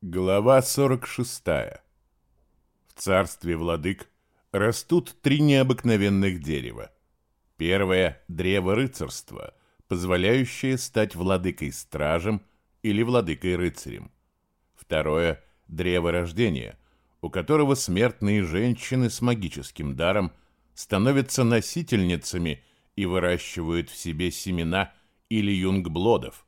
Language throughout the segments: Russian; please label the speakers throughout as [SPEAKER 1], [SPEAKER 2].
[SPEAKER 1] Глава 46. В царстве владык растут три необыкновенных дерева. Первое – древо рыцарства, позволяющее стать владыкой-стражем или владыкой-рыцарем. Второе – древо рождения, у которого смертные женщины с магическим даром становятся носительницами и выращивают в себе семена или юнгблодов –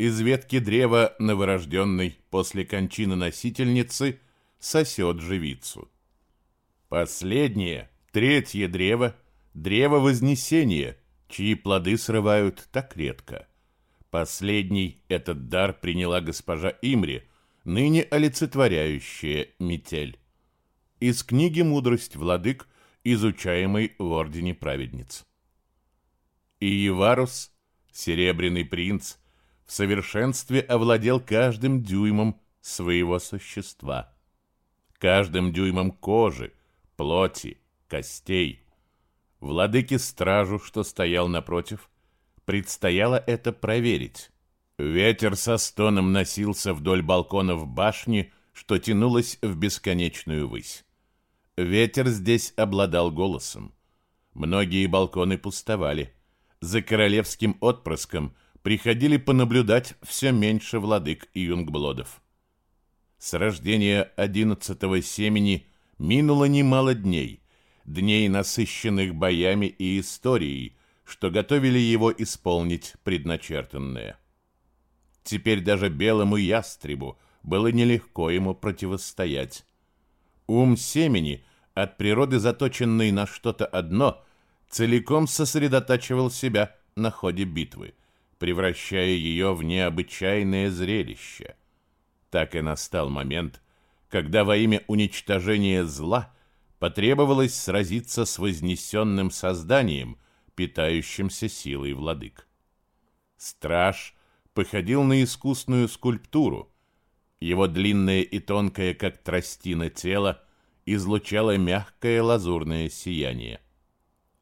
[SPEAKER 1] из ветки древа новорожденной после кончины носительницы сосет живицу. Последнее, третье древо, древо Вознесения, чьи плоды срывают так редко. Последний этот дар приняла госпожа Имри, ныне олицетворяющая метель. Из книги «Мудрость владык», изучаемой в Ордене праведниц. Иеварус, Серебряный принц, совершенстве овладел каждым дюймом своего существа. Каждым дюймом кожи, плоти, костей. Владыке стражу, что стоял напротив, предстояло это проверить. Ветер со стоном носился вдоль балконов башни, что тянулось в бесконечную высь. Ветер здесь обладал голосом. Многие балконы пустовали. За королевским отпрыском – приходили понаблюдать все меньше владык и юнгблодов. С рождения одиннадцатого семени минуло немало дней, дней, насыщенных боями и историей, что готовили его исполнить предначертанное. Теперь даже белому ястребу было нелегко ему противостоять. Ум семени, от природы заточенный на что-то одно, целиком сосредотачивал себя на ходе битвы – превращая ее в необычайное зрелище. Так и настал момент, когда во имя уничтожения зла потребовалось сразиться с вознесенным созданием, питающимся силой владык. Страж походил на искусную скульптуру. Его длинное и тонкое, как тростина, тело излучало мягкое лазурное сияние.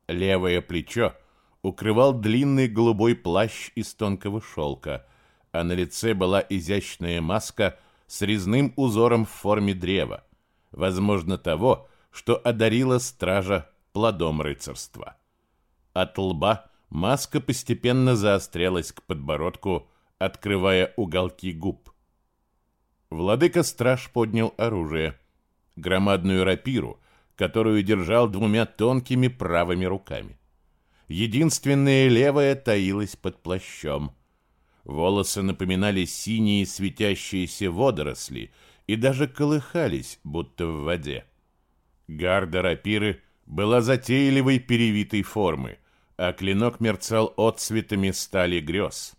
[SPEAKER 1] Левое плечо — укрывал длинный голубой плащ из тонкого шелка, а на лице была изящная маска с резным узором в форме древа, возможно, того, что одарила стража плодом рыцарства. От лба маска постепенно заострялась к подбородку, открывая уголки губ. Владыка-страж поднял оружие, громадную рапиру, которую держал двумя тонкими правыми руками. Единственная левая таилась под плащом. Волосы напоминали синие светящиеся водоросли и даже колыхались, будто в воде. Гарда рапиры была затейливой перевитой формы, а клинок мерцал отцветами стали грез.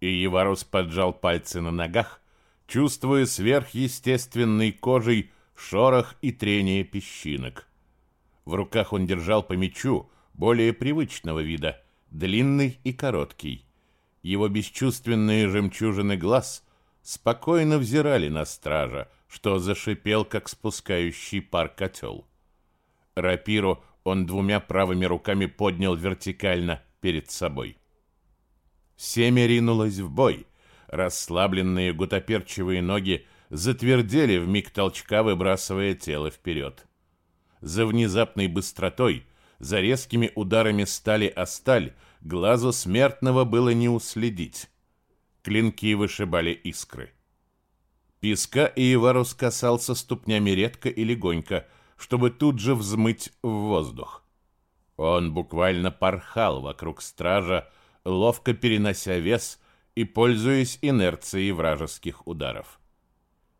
[SPEAKER 1] И Еварус поджал пальцы на ногах, чувствуя сверхъестественной кожей шорох и трение песчинок. В руках он держал по мечу, более привычного вида, длинный и короткий. Его бесчувственные жемчужины глаз спокойно взирали на стража, что зашипел, как спускающий пар котел. Рапиру он двумя правыми руками поднял вертикально перед собой. Семя ринулось в бой. Расслабленные гутоперчивые ноги затвердели в миг толчка, выбрасывая тело вперед. За внезапной быстротой за резкими ударами стали о сталь глазу смертного было не уследить. Клинки вышибали искры. Песка Иеварус касался ступнями редко и легонько, чтобы тут же взмыть в воздух. Он буквально порхал вокруг стража, ловко перенося вес и пользуясь инерцией вражеских ударов.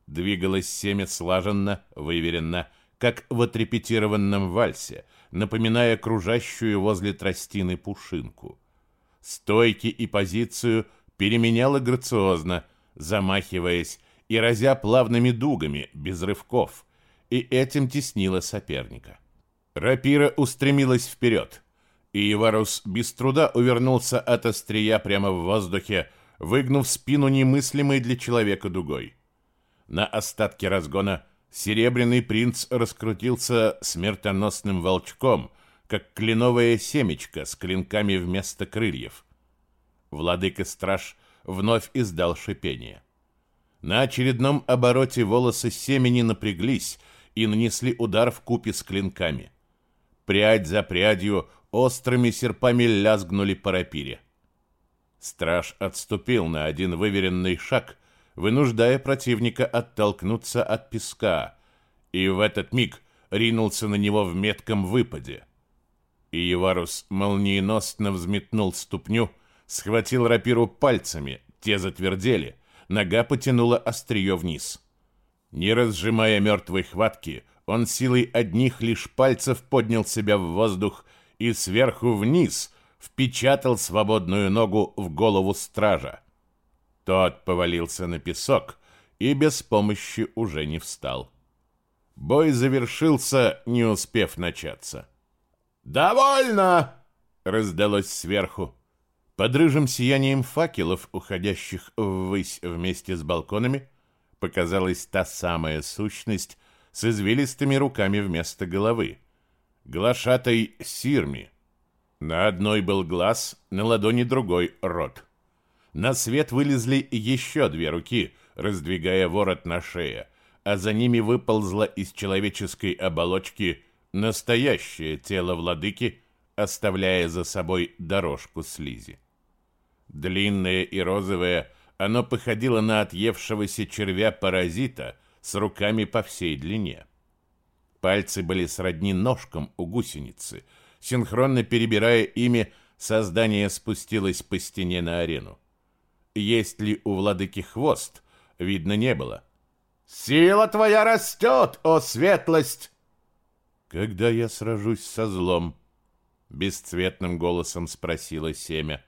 [SPEAKER 1] Двигалось семя слаженно, выверенно, как в отрепетированном вальсе — напоминая кружащую возле тростины пушинку. Стойки и позицию переменяла грациозно, замахиваясь и разя плавными дугами, без рывков, и этим теснила соперника. Рапира устремилась вперед, и Иварус без труда увернулся от острия прямо в воздухе, выгнув спину немыслимой для человека дугой. На остатке разгона – Серебряный принц раскрутился смертоносным волчком, как кленовое семечко с клинками вместо крыльев. Владыка-страж вновь издал шипение. На очередном обороте волосы семени напряглись и нанесли удар в купе с клинками. Прядь за прядью острыми серпами лязгнули по рапире. Страж отступил на один выверенный шаг, вынуждая противника оттолкнуться от песка, и в этот миг ринулся на него в метком выпаде. Иеварус молниеносно взметнул ступню, схватил рапиру пальцами, те затвердели, нога потянула острие вниз. Не разжимая мертвой хватки, он силой одних лишь пальцев поднял себя в воздух и сверху вниз впечатал свободную ногу в голову стража. Тот повалился на песок и без помощи уже не встал. Бой завершился, не успев начаться. «Довольно!» — раздалось сверху. Под рыжим сиянием факелов, уходящих ввысь вместе с балконами, показалась та самая сущность с извилистыми руками вместо головы. Глашатой Сирми. На одной был глаз, на ладони другой — рот. На свет вылезли еще две руки, раздвигая ворот на шее, а за ними выползла из человеческой оболочки настоящее тело владыки, оставляя за собой дорожку слизи. Длинное и розовое, оно походило на отъевшегося червя-паразита с руками по всей длине. Пальцы были сродни ножкам у гусеницы. Синхронно перебирая ими, создание спустилось по стене на арену. Есть ли у владыки хвост, видно не было. «Сила твоя растет, о светлость!» «Когда я сражусь со злом?» — бесцветным голосом спросила семя.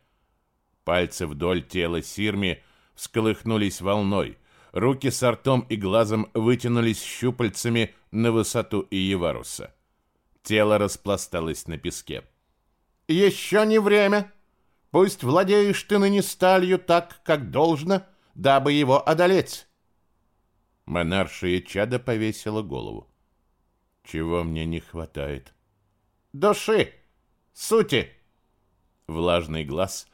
[SPEAKER 1] Пальцы вдоль тела Сирми всколыхнулись волной. Руки с ртом и глазом вытянулись щупальцами на высоту Иеваруса. Тело распласталось на песке. «Еще не время. Пусть владеешь ты ныне сталью так, как должно, дабы его одолеть». Монаршая чада повесила голову. «Чего мне не хватает?» «Души! Сути!» Влажный глаз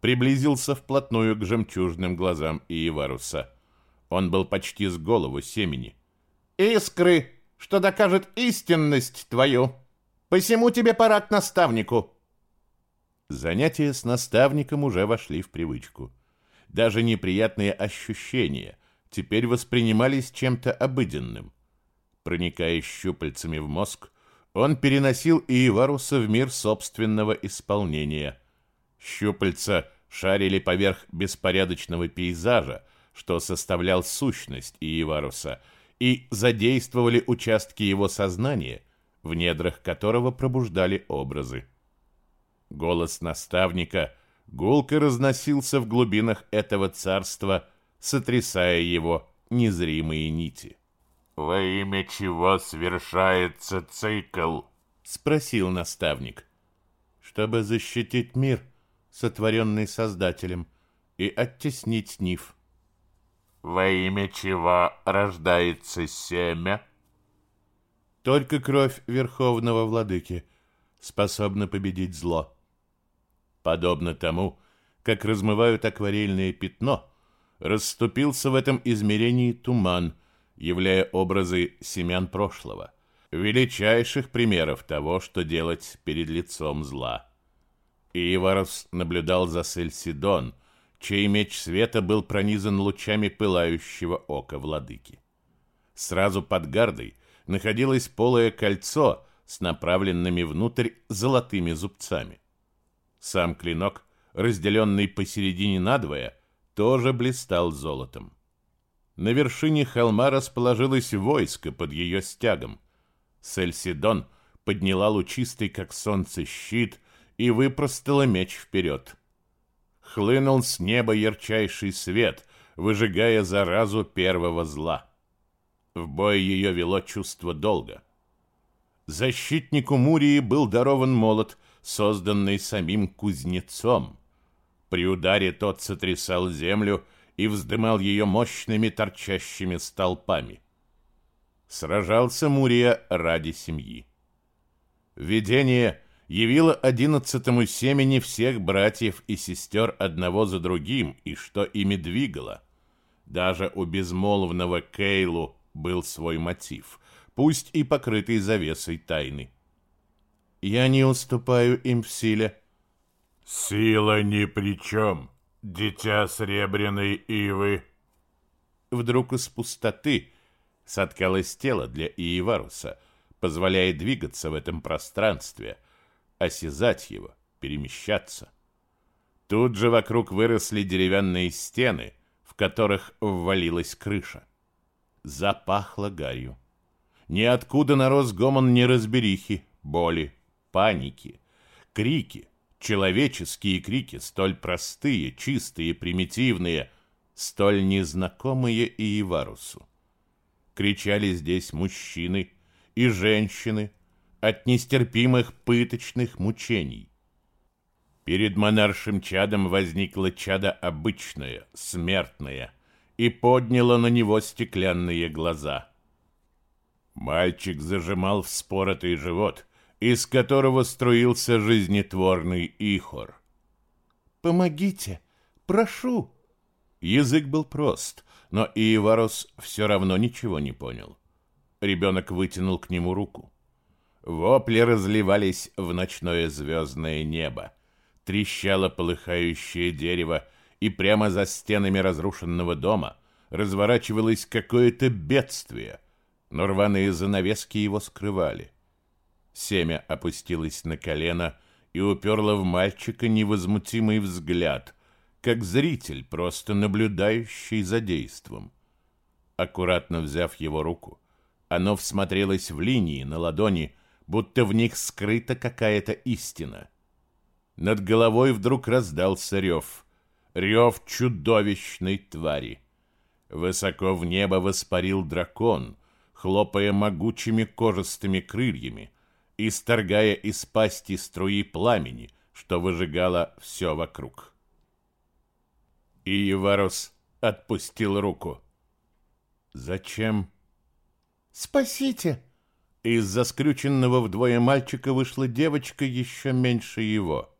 [SPEAKER 1] приблизился вплотную к жемчужным глазам Иеваруса. Он был почти с голову семени. «Искры, что докажет истинность твою! Посему тебе пора к наставнику!» Занятия с наставником уже вошли в привычку. Даже неприятные ощущения теперь воспринимались чем-то обыденным. Проникая щупальцами в мозг, он переносил Иеваруса в мир собственного исполнения – Щупальца шарили поверх беспорядочного пейзажа, что составлял сущность Иеваруса, и задействовали участки его сознания, в недрах которого пробуждали образы. Голос наставника гулко разносился в глубинах этого царства, сотрясая его незримые нити. «Во имя чего совершается цикл?» — спросил наставник. «Чтобы защитить мир», сотворенный Создателем, и оттеснить Ниф. Во имя чего рождается семя? Только кровь Верховного Владыки способна победить зло. Подобно тому, как размывают акварельное пятно, расступился в этом измерении туман, являя образы семян прошлого, величайших примеров того, что делать перед лицом зла. Иеварос наблюдал за Сельсидон, чей меч света был пронизан лучами пылающего ока владыки. Сразу под гардой находилось полое кольцо с направленными внутрь золотыми зубцами. Сам клинок, разделенный посередине надвое, тоже блистал золотом. На вершине холма расположилось войско под ее стягом. Сельсидон подняла лучистый, как солнце, щит — и выпростала меч вперед. Хлынул с неба ярчайший свет, выжигая заразу первого зла. В бой ее вело чувство долга. Защитнику Мурии был дарован молот, созданный самим кузнецом. При ударе тот сотрясал землю и вздымал ее мощными торчащими столпами. Сражался Мурия ради семьи. Видение — явила одиннадцатому семени всех братьев и сестер одного за другим, и что ими двигало. Даже у безмолвного Кейлу был свой мотив, пусть и покрытый завесой тайны. «Я не уступаю им в силе».
[SPEAKER 2] «Сила ни при чем, дитя Сребряной Ивы».
[SPEAKER 1] Вдруг из пустоты соткалось тело для Иеваруса, позволяя двигаться в этом пространстве, осязать его, перемещаться. Тут же вокруг выросли деревянные стены, в которых ввалилась крыша. Запахло гарью. Ниоткуда нарос гомон неразберихи, боли, паники, крики, человеческие крики, столь простые, чистые, примитивные, столь незнакомые и Иварусу. Кричали здесь мужчины и женщины от нестерпимых пыточных мучений. Перед монаршим чадом возникло чадо обычное, смертное, и подняло на него стеклянные глаза. Мальчик зажимал вспоротый живот, из которого струился жизнетворный ихор. «Помогите! Прошу!» Язык был прост, но Иеварос все равно ничего не понял. Ребенок вытянул к нему руку. Вопли разливались в ночное звездное небо. Трещало полыхающее дерево, и прямо за стенами разрушенного дома разворачивалось какое-то бедствие, но рваные занавески его скрывали. Семя опустилось на колено и уперло в мальчика невозмутимый взгляд, как зритель, просто наблюдающий за действом. Аккуратно взяв его руку, оно всмотрелось в линии на ладони, будто в них скрыта какая-то истина. Над головой вдруг раздался рев. Рев чудовищной твари. Высоко в небо воспарил дракон, хлопая могучими кожистыми крыльями, исторгая из пасти струи пламени, что выжигало все вокруг. И Еварус отпустил руку. «Зачем?» «Спасите!» Из-за скрюченного вдвое мальчика вышла девочка еще меньше его.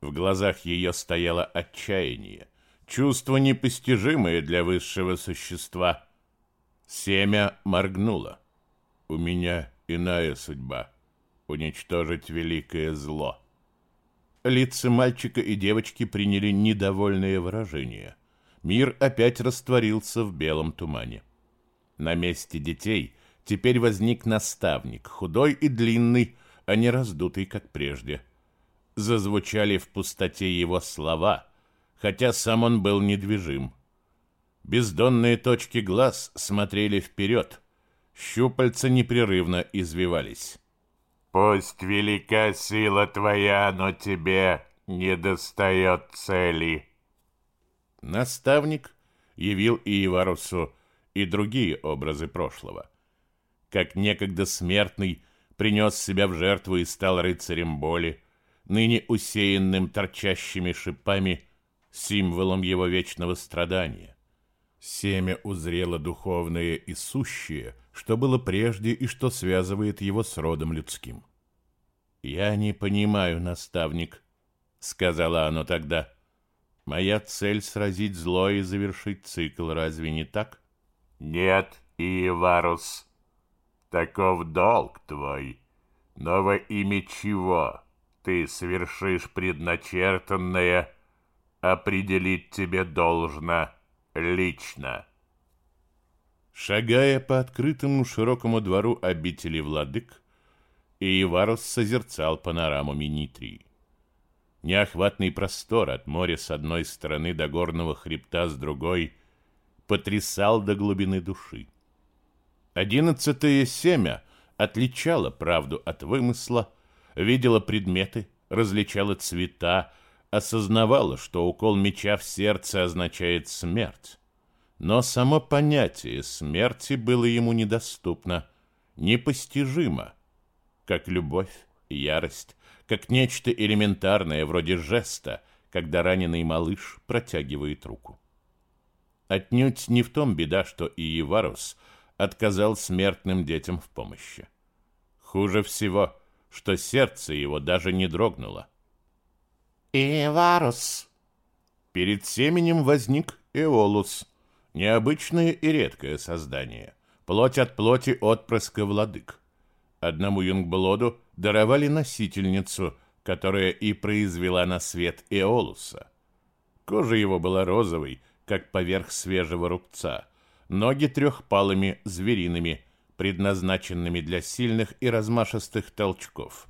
[SPEAKER 1] В глазах ее стояло отчаяние, чувство непостижимое для высшего существа. Семя моргнуло. «У меня иная судьба — уничтожить великое зло». Лица мальчика и девочки приняли недовольное выражение. Мир опять растворился в белом тумане. На месте детей теперь возник наставник, худой и длинный, а не раздутый, как прежде. Зазвучали в пустоте его слова, хотя сам он был недвижим. Бездонные точки глаз смотрели вперед, щупальца непрерывно извивались.
[SPEAKER 2] Пусть велика сила твоя, но тебе не достает цели.
[SPEAKER 1] Наставник явил Иеварусу и другие образы прошлого. Как некогда смертный принес себя в жертву и стал рыцарем боли, ныне усеянным торчащими шипами, символом его вечного страдания. Семя узрело духовное и сущее, что было прежде и что связывает его с родом людским. «Я не понимаю, наставник», — сказала оно тогда. «Моя цель — сразить зло и завершить цикл, разве не так?»
[SPEAKER 2] «Нет, Иеварус, таков долг твой, но во имя чего ты совершишь предначертанное, определить тебе должно» лично.
[SPEAKER 1] Шагая по открытому широкому двору обители владык, Иеварус созерцал панораму Минитрии. Неохватный простор от моря с одной стороны до горного хребта с другой потрясал до глубины души. Одиннадцатое семя отличало правду от вымысла, видело предметы, различало цвета, осознавала, что укол меча в сердце означает смерть. Но само понятие смерти было ему недоступно, непостижимо, как любовь, ярость, как нечто элементарное вроде жеста, когда раненый малыш протягивает руку. Отнюдь не в том беда, что Иеварус отказал смертным детям в помощи. Хуже всего, что сердце его даже не дрогнуло.
[SPEAKER 3] «Иварус!»
[SPEAKER 1] Перед семенем возник Эолус, Необычное и редкое создание. Плоть от плоти отпрыска владык. Одному юнгблоду даровали носительницу, которая и произвела на свет Эолуса. Кожа его была розовой, как поверх свежего рубца, ноги трехпалыми, звериными, предназначенными для сильных и размашистых толчков.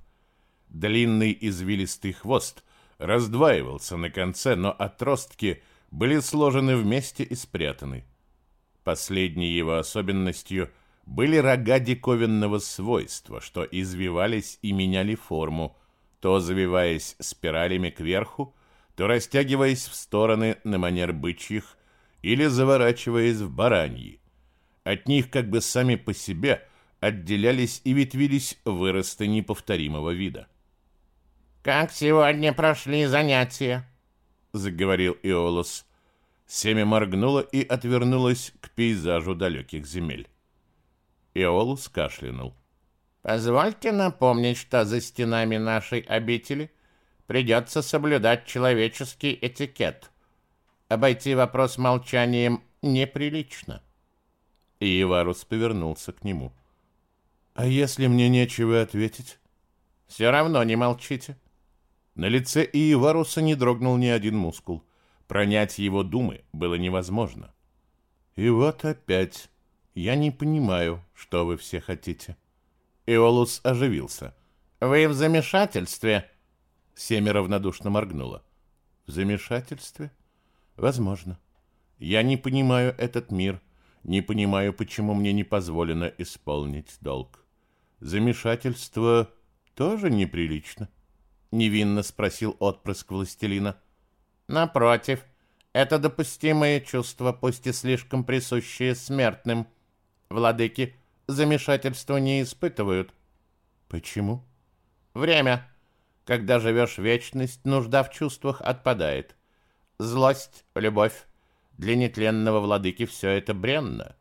[SPEAKER 1] Длинный извилистый хвост раздваивался на конце, но отростки были сложены вместе и спрятаны. Последней его особенностью были рога диковинного свойства, что извивались и меняли форму, то завиваясь спиралями кверху, то растягиваясь в стороны на манер бычьих или заворачиваясь в бараньи. От них как бы сами по себе отделялись и ветвились выросты неповторимого вида.
[SPEAKER 3] «Как сегодня прошли занятия?»
[SPEAKER 1] — заговорил Иолос. Семя моргнуло и отвернулось к пейзажу далеких земель. Иолус кашлянул.
[SPEAKER 3] «Позвольте напомнить, что за стенами нашей обители придется соблюдать человеческий этикет. Обойти вопрос молчанием неприлично».
[SPEAKER 1] И Иварус повернулся к нему. «А если мне нечего ответить?»
[SPEAKER 3] «Все равно не молчите».
[SPEAKER 1] На лице Иеваруса не дрогнул ни один мускул. Пронять его думы было невозможно. И вот опять. Я не понимаю, что вы все хотите. Эолус оживился.
[SPEAKER 3] Вы в замешательстве?
[SPEAKER 1] Семя равнодушно моргнула. В замешательстве? Возможно. Я не понимаю этот мир, не понимаю, почему мне не позволено исполнить долг. Замешательство тоже неприлично. Невинно спросил отпрыск властелина.
[SPEAKER 3] Напротив, это допустимое чувство, пусть и слишком присущее смертным. Владыки замешательства не испытывают.
[SPEAKER 1] Почему?
[SPEAKER 3] Время. Когда живешь вечность, нужда в чувствах отпадает. Злость, любовь. Для нетленного владыки все это бренно.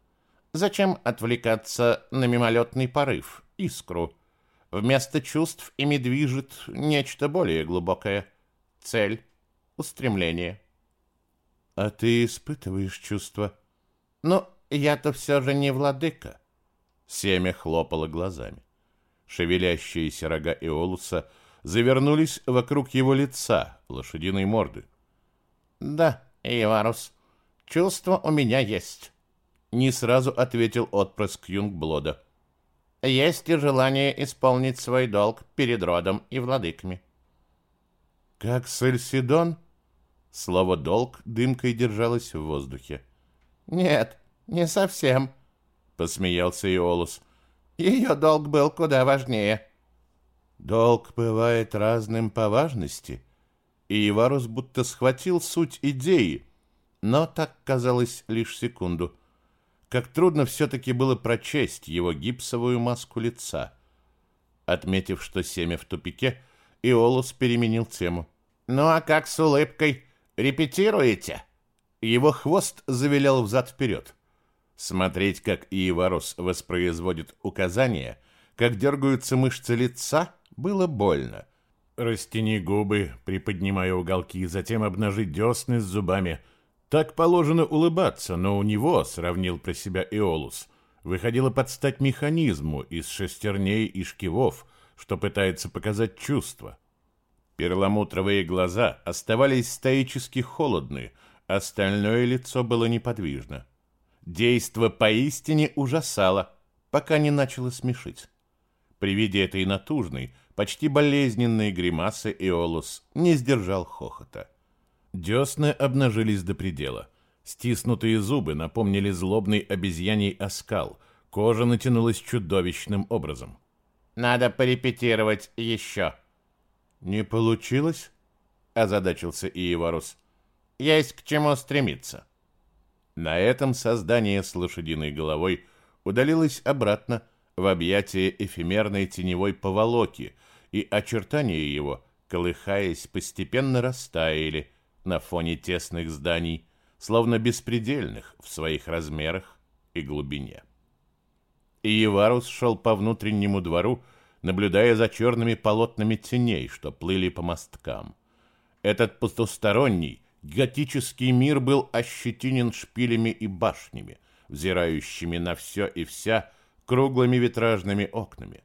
[SPEAKER 3] Зачем отвлекаться на мимолетный порыв, искру? Вместо чувств ими движет нечто более глубокое. Цель, устремление.
[SPEAKER 1] А ты испытываешь чувства?
[SPEAKER 3] Ну, я-то все же не владыка.
[SPEAKER 1] Семя хлопало глазами. Шевелящиеся рога Эолуса завернулись вокруг его лица, лошадиной морды.
[SPEAKER 3] «Да, Иварус, чувство у меня есть», — не сразу ответил отпрыск Юнгблода. Есть и желание исполнить свой долг перед родом и владыками.
[SPEAKER 1] Как Сельсидон? Слово «долг» дымкой держалось в воздухе.
[SPEAKER 3] Нет, не совсем, посмеялся Иолус. Ее долг был куда важнее.
[SPEAKER 1] Долг бывает разным по важности, и Иварус будто схватил суть идеи, но так казалось лишь секунду — как трудно все-таки было прочесть его гипсовую маску лица. Отметив, что семя в тупике, Иолус переменил тему.
[SPEAKER 3] «Ну а как с улыбкой? Репетируете?»
[SPEAKER 1] Его хвост завилял взад-вперед. Смотреть, как Иеварус воспроизводит указания, как дергаются мышцы лица, было больно. Растяни губы, приподнимая уголки, затем обнажи десны с зубами — так положено улыбаться, но у него, сравнил про себя Иолус, выходило под стать механизму из шестерней и шкивов, что пытается показать чувства. Перламутровые глаза оставались стоически холодны, остальное лицо было неподвижно. Действо поистине ужасало, пока не начало смешить. При виде этой натужной, почти болезненной гримасы Иолус не сдержал хохота. Десны обнажились до предела. Стиснутые зубы напомнили злобный обезьяний оскал. Кожа натянулась чудовищным образом.
[SPEAKER 3] «Надо порепетировать еще».
[SPEAKER 1] «Не получилось?» — озадачился Иеварус.
[SPEAKER 3] «Есть к чему стремиться».
[SPEAKER 1] На этом создание с лошадиной головой удалилось обратно в объятие эфемерной теневой поволоки, и очертания его, колыхаясь, постепенно растаяли, на фоне тесных зданий, словно беспредельных в своих размерах и глубине. И Еварус шел по внутреннему двору, наблюдая за черными полотнами теней, что плыли по мосткам. Этот потусторонний, Готический мир был ощетинен шпилями и башнями, взирающими на все и вся круглыми витражными окнами.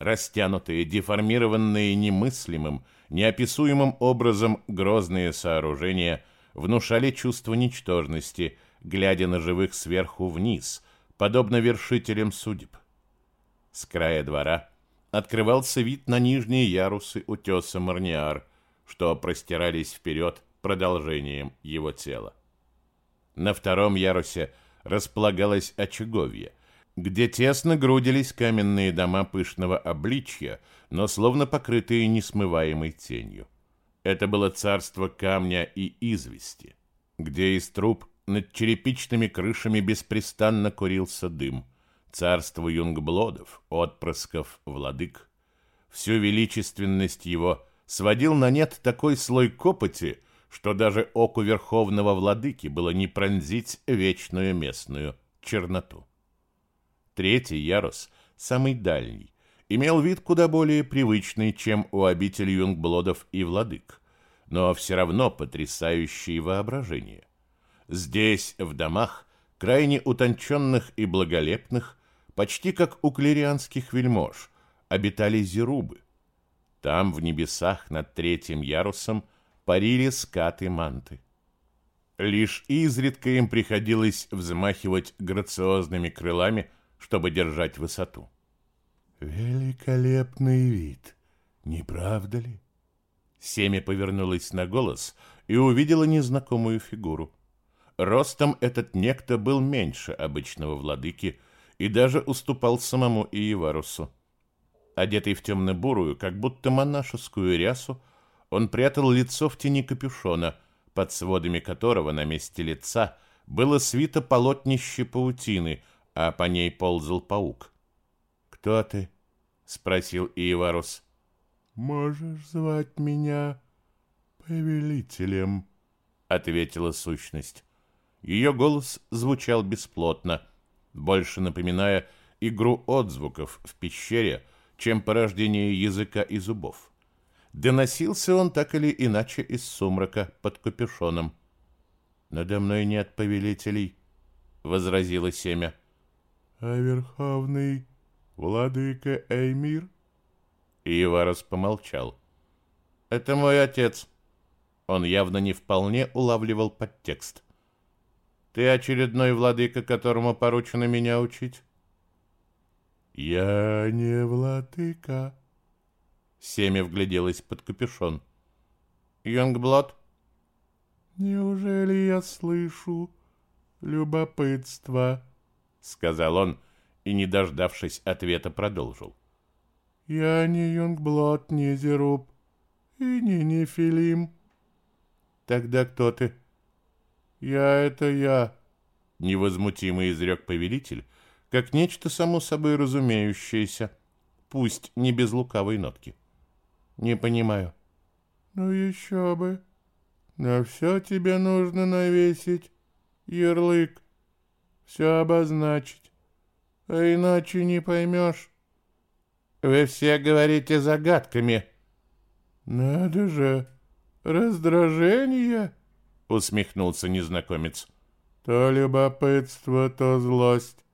[SPEAKER 1] Растянутые, деформированные немыслимым, неописуемым образом грозные сооружения внушали чувство ничтожности, глядя на живых сверху вниз, подобно вершителям судеб. С края двора открывался вид на нижние ярусы утеса Марниар, что простирались вперед продолжением его тела. На втором ярусе располагалось очаговье, где тесно грудились каменные дома пышного обличья, но словно покрытые несмываемой тенью. Это было царство камня и извести, где из труб над черепичными крышами беспрестанно курился дым – царству юнгблодов, отпрысков, владык. Всю величественность его сводил на нет такой слой копоти, что даже оку верховного владыки было не пронзить вечную местную черноту. Третий ярус, самый дальний, имел вид куда более привычный, чем у обители юнгблодов и владык, но все равно потрясающий воображение. Здесь, в домах, крайне утонченных и благолепных, почти как у клерианских вельмож, обитали зерубы. Там, в небесах над третьим ярусом, парили скаты-манты. Лишь изредка им приходилось взмахивать грациозными крылами, чтобы держать высоту.
[SPEAKER 3] «Великолепный вид, не правда ли?»
[SPEAKER 1] Семя повернулась на голос и увидела незнакомую фигуру. Ростом этот некто был меньше обычного владыки, и даже уступал самому Иеварусу. Одетый в темно-бурую, как будто монашескую рясу, он прятал лицо в тени капюшона, под сводами которого на месте лица было свито полотнище паутины, а по ней ползал паук.
[SPEAKER 3] «Кто ты?»
[SPEAKER 1] — спросил Иеварус.
[SPEAKER 3] «Можешь звать меня повелителем», —
[SPEAKER 1] ответила сущность. Ее голос звучал бесплотно — больше напоминая игру отзвуков в пещере, чем порождение языка и зубов. Доносился он так или иначе из сумрака под капюшоном.
[SPEAKER 3] «Надо мной нет повелителей», —
[SPEAKER 1] возразило семя.
[SPEAKER 3] «А верховный владыка Эймир?»
[SPEAKER 1] Иварос помолчал. «Это мой отец». Он явно не вполне улавливал подтекст. Ты очередной владыка, которому поручено меня учить?
[SPEAKER 3] Я не владыка.
[SPEAKER 1] Семя вгляделось под капюшон. Йонгблот?
[SPEAKER 3] Неужели я слышу любопытство? Сказал он и, не дождавшись ответа, продолжил. Я не Йонгблот, не Зеруб и не Нефилим.
[SPEAKER 1] Тогда кто ты?
[SPEAKER 3] — «Я — это я», —
[SPEAKER 1] невозмутимо изрек повелитель, как нечто само собой разумеющееся, пусть не без лукавой нотки. «Не понимаю».
[SPEAKER 3] «Ну еще бы. На все тебе нужно навесить ярлык, все обозначить, а иначе не поймешь».
[SPEAKER 1] «Вы все говорите загадками».
[SPEAKER 3] «Надо же, раздражение!»
[SPEAKER 1] — усмехнулся незнакомец.
[SPEAKER 3] «То любопытство, то злость.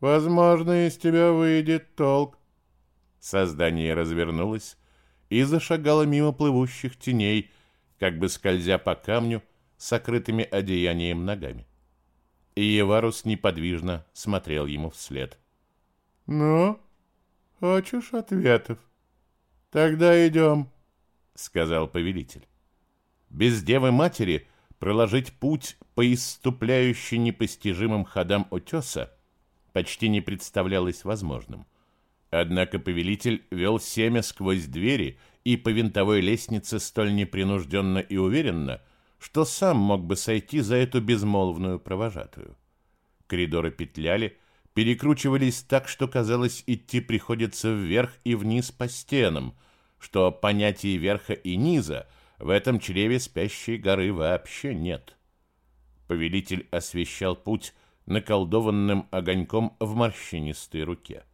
[SPEAKER 3] Возможно, из тебя выйдет толк».
[SPEAKER 1] Создание развернулось и зашагало мимо плывущих теней, как бы скользя по камню, сокрытыми одеянием ногами. И Еварус неподвижно смотрел ему вслед.
[SPEAKER 3] «Ну, хочешь ответов? Тогда идем», — сказал повелитель.
[SPEAKER 1] Без Девы Матери проложить путь по иступляющей непостижимым ходам утеса почти не представлялось возможным. Однако повелитель вел семя сквозь двери и по винтовой лестнице столь непринужденно и уверенно, что сам мог бы сойти за эту безмолвную провожатую. Коридоры петляли, перекручивались так, что казалось, идти приходится вверх и вниз по стенам, что понятие верха и низа в этом чреве спящей горы вообще нет. Повелитель освещал путь наколдованным огоньком в морщинистой руке.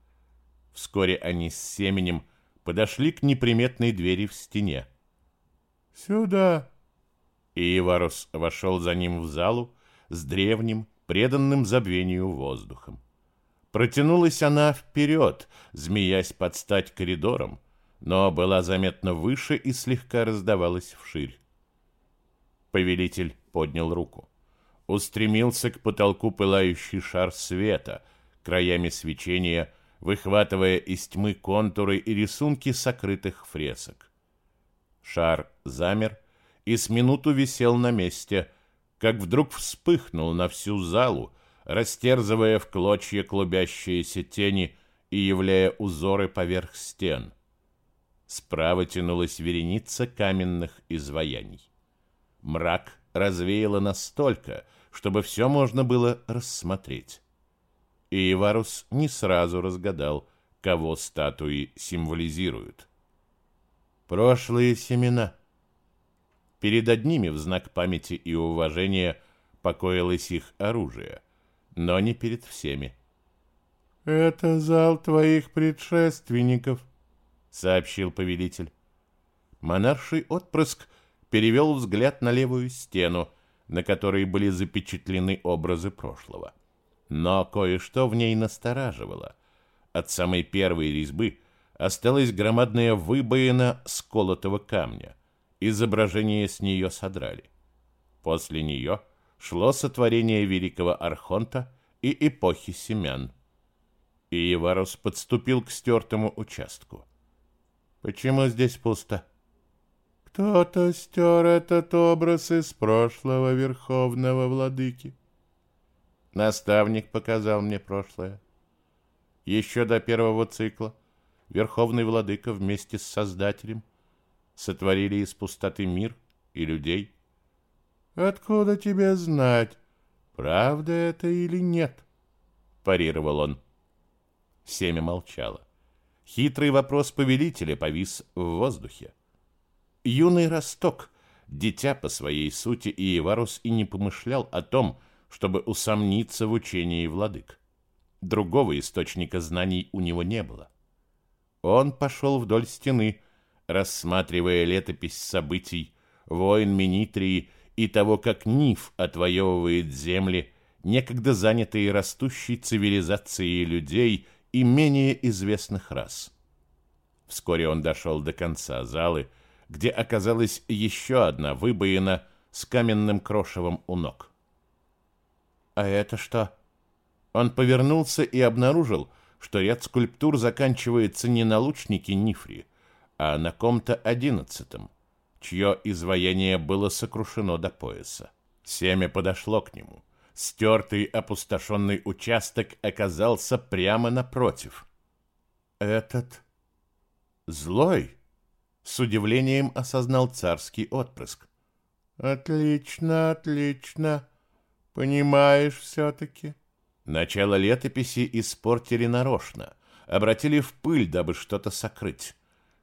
[SPEAKER 1] Вскоре они с семенем подошли к неприметной двери в стене.
[SPEAKER 3] «Сюда!»
[SPEAKER 1] И Иварус вошел за ним в залу с древним, преданным забвению воздухом. Протянулась она вперед, змеясь под стать коридором, но была заметно выше и слегка раздавалась вширь. Повелитель поднял руку. Устремился к потолку пылающий шар света, краями свечения, выхватывая из тьмы контуры и рисунки сокрытых фресок. Шар замер и с минуту висел на месте, как вдруг вспыхнул на всю залу, растерзывая в клочья клубящиеся тени и являя узоры поверх стен. Справа тянулась вереница каменных изваяний. Мрак развеяло настолько, чтобы все можно было рассмотреть. И Иварус не сразу разгадал, кого статуи символизируют. Прошлые семена. Перед одними в знак памяти и уважения покоилось их оружие, но не перед всеми.
[SPEAKER 3] «Это зал твоих предшественников», — сообщил повелитель. Монарший отпрыск перевел взгляд на левую стену, на которой были запечатлены образы прошлого. Но кое-что в ней настораживало. От самой первой резьбы осталась громадная выбоина сколотого камня. Изображение с нее содрали. После нее шло сотворение великого Архонта и эпохи семян. И Иварус подступил к стертому участку. «Почему здесь пусто?» Кто-то стер этот образ из прошлого верховного владыки. Наставник показал мне прошлое. Еще до первого цикла верховный владыка вместе с Создателем сотворили из пустоты мир и людей. «Откуда тебе знать, правда это или нет?» — парировал он. Семя молчало. Хитрый вопрос повелителя повис в воздухе. Юный Росток, дитя по своей сути, и Иварус и не помышлял о том, чтобы усомниться в учении владык. Другого источника знаний у него не было. Он пошел вдоль стены, рассматривая летопись событий, войн Минитрии и того, как Ниф отвоевывает земли, некогда занятые растущей цивилизацией людей и менее известных рас. Вскоре он дошел до конца залы, где оказалась еще одна выбоина с каменным крошевом у ног. «А это что?» Он повернулся и обнаружил, что ряд скульптур заканчивается не на лучнике Нифри, а на ком-то одиннадцатом, чье изваяние было сокрушено до пояса. Семя подошло к нему. Стертый опустошенный участок оказался прямо напротив. «Этот злой?» С удивлением осознал царский отпрыск. «Отлично, отлично. Понимаешь все-таки». Начало летописи испортили нарочно, обратили в пыль, дабы что-то сокрыть.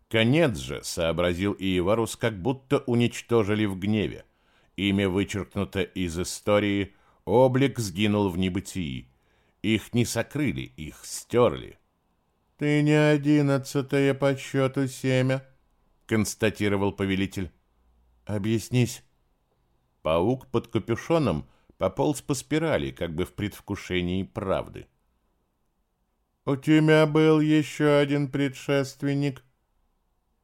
[SPEAKER 3] Конец же, сообразил Иеварус, как будто уничтожили в гневе. Имя вычеркнуто из истории, облик сгинул в небытии. Их не сокрыли, их стерли. «Ты не одиннадцатое по счету семя», констатировал повелитель. Объяснись. Паук под капюшоном пополз по спирали, как бы в предвкушении правды. У тебя был еще один предшественник.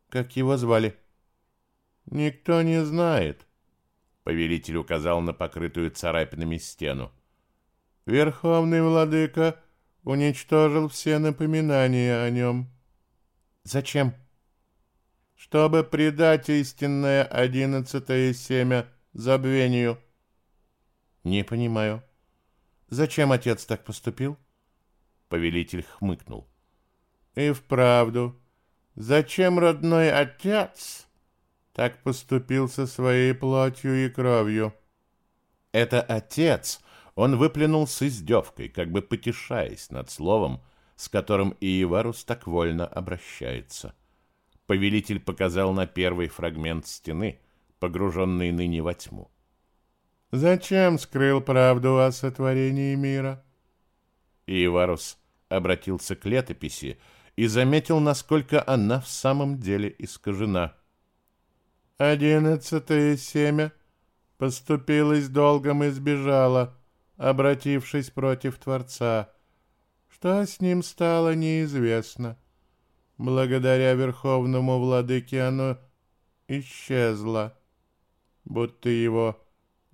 [SPEAKER 3] Как его звали? Никто не знает. Повелитель указал на покрытую царапинами стену. Верховный владыка уничтожил все напоминания о нем. Зачем? чтобы предать истинное одиннадцатое семя забвению. Не понимаю. Зачем отец так поступил? Повелитель хмыкнул. И вправду, зачем родной отец так поступил со своей плотью и кровью? Это отец он выплюнул с издевкой, как бы потешаясь над словом, с которым Иеварус так вольно обращается. — Повелитель показал на первый фрагмент стены, погруженный ныне во тьму. «Зачем скрыл правду о сотворении мира?» Иеварус обратился к летописи и заметил, насколько она в самом деле искажена. «Одиннадцатое семя поступилась долгом и сбежала, обратившись против Творца. Что с ним стало, неизвестно. Благодаря Верховному Владыке оно исчезло, будто его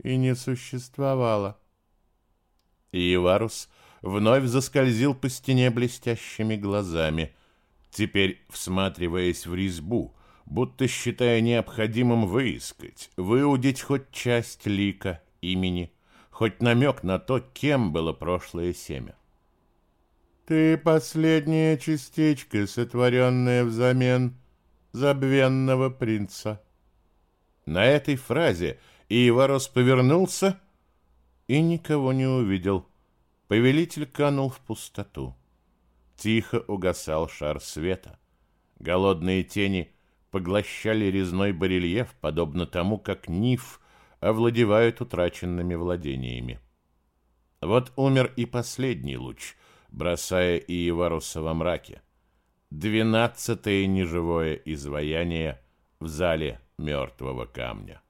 [SPEAKER 3] и не существовало.
[SPEAKER 1] Иеварус вновь заскользил по стене блестящими глазами, теперь всматриваясь в резьбу, будто считая необходимым выискать, выудить хоть часть лика, имени, хоть намек на то, кем было прошлое семя.
[SPEAKER 3] Ты последняя частичка, сотворенная взамен забвенного принца.
[SPEAKER 1] На этой фразе Иеварос повернулся и никого не увидел. Повелитель канул в пустоту. Тихо угасал шар света. Голодные тени поглощали резной барельеф, подобно тому, как Ниф овладевает утраченными владениями. Вот умер и последний луч, бросая Иеваруса во мраке. Двенадцатое неживое изваяние в зале мертвого камня.